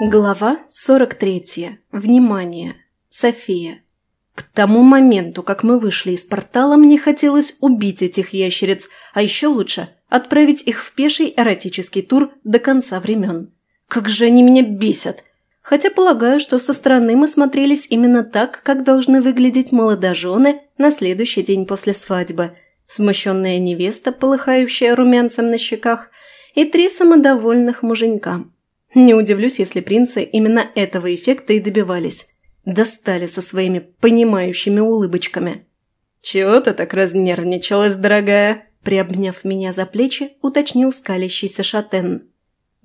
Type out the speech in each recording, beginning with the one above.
Глава 43. Внимание. София. К тому моменту, как мы вышли из портала, мне хотелось убить этих ящериц, а еще лучше отправить их в пеший эротический тур до конца времен. Как же они меня бесят! Хотя полагаю, что со стороны мы смотрелись именно так, как должны выглядеть молодожены на следующий день после свадьбы. Смущенная невеста, полыхающая румянцем на щеках, и три самодовольных муженька. Не удивлюсь, если принцы именно этого эффекта и добивались. Достали со своими понимающими улыбочками. «Чего ты так разнервничалась, дорогая?» Приобняв меня за плечи, уточнил скалящийся шатен.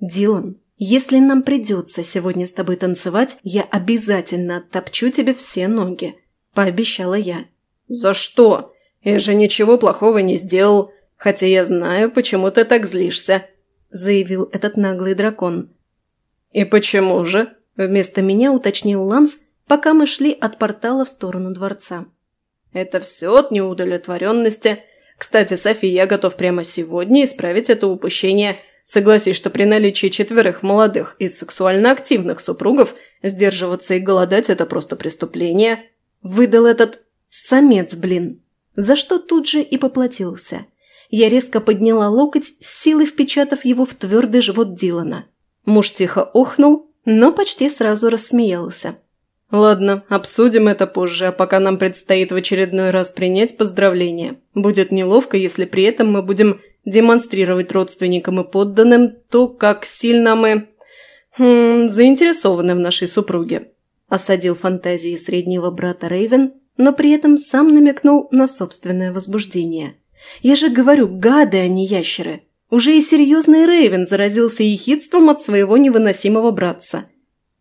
«Дилан, если нам придется сегодня с тобой танцевать, я обязательно оттопчу тебе все ноги», – пообещала я. «За что? Я же ничего плохого не сделал, хотя я знаю, почему ты так злишься», – заявил этот наглый дракон. «И почему же?» – вместо меня уточнил Ланс, пока мы шли от портала в сторону дворца. «Это все от неудовлетворенности. Кстати, Софи, я готов прямо сегодня исправить это упущение. Согласись, что при наличии четверых молодых и сексуально активных супругов сдерживаться и голодать – это просто преступление». Выдал этот самец, блин. За что тут же и поплатился. Я резко подняла локоть, силой впечатав его в твердый живот Дилана. Муж тихо охнул, но почти сразу рассмеялся. «Ладно, обсудим это позже, а пока нам предстоит в очередной раз принять поздравления. Будет неловко, если при этом мы будем демонстрировать родственникам и подданным то, как сильно мы... Хм, заинтересованы в нашей супруге», – осадил фантазии среднего брата Рейвен, но при этом сам намекнул на собственное возбуждение. «Я же говорю, гады, а не ящеры!» Уже и серьезный Рейвен заразился ехидством от своего невыносимого братца.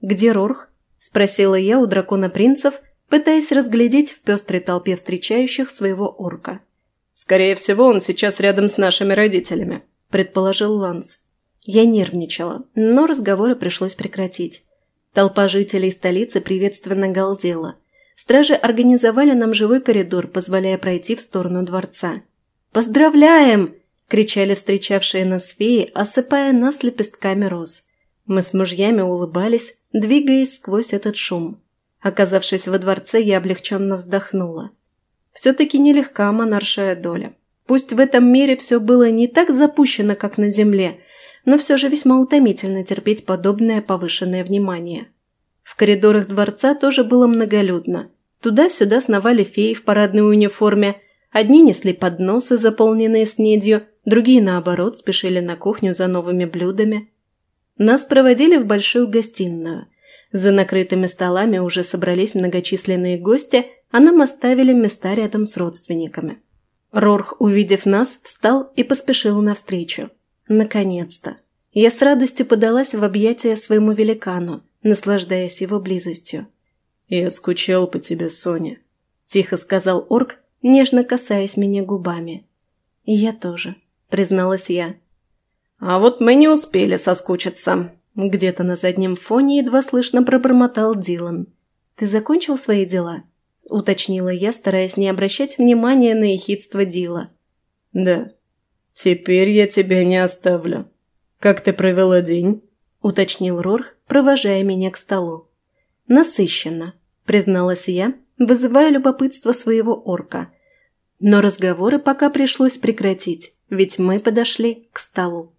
«Где Рорх?» – спросила я у дракона-принцев, пытаясь разглядеть в пестрой толпе встречающих своего орка. «Скорее всего, он сейчас рядом с нашими родителями», – предположил Ланс. Я нервничала, но разговоры пришлось прекратить. Толпа жителей столицы приветственно галдела. Стражи организовали нам живой коридор, позволяя пройти в сторону дворца. «Поздравляем!» кричали встречавшие нас феи, осыпая нас лепестками роз. Мы с мужьями улыбались, двигаясь сквозь этот шум. Оказавшись во дворце, я облегченно вздохнула. Все-таки нелегка монаршая доля. Пусть в этом мире все было не так запущено, как на земле, но все же весьма утомительно терпеть подобное повышенное внимание. В коридорах дворца тоже было многолюдно. Туда-сюда сновали феи в парадной униформе, одни несли подносы, заполненные снедью, другие, наоборот, спешили на кухню за новыми блюдами. Нас проводили в большую гостиную. За накрытыми столами уже собрались многочисленные гости, а нам оставили места рядом с родственниками. Рорх, увидев нас, встал и поспешил навстречу. Наконец-то! Я с радостью подалась в объятия своему великану, наслаждаясь его близостью. «Я скучал по тебе, Соня», – тихо сказал орк, нежно касаясь меня губами. «И я тоже», призналась я. «А вот мы не успели соскучиться», – где-то на заднем фоне едва слышно пробормотал Дилан. «Ты закончил свои дела?» – уточнила я, стараясь не обращать внимания на ехидство Дила. «Да. Теперь я тебя не оставлю. Как ты провела день?» – уточнил Рорх, провожая меня к столу. «Насыщенно», – призналась я, вызывая любопытство своего орка. Но разговоры пока пришлось прекратить ведь мы подошли к столу.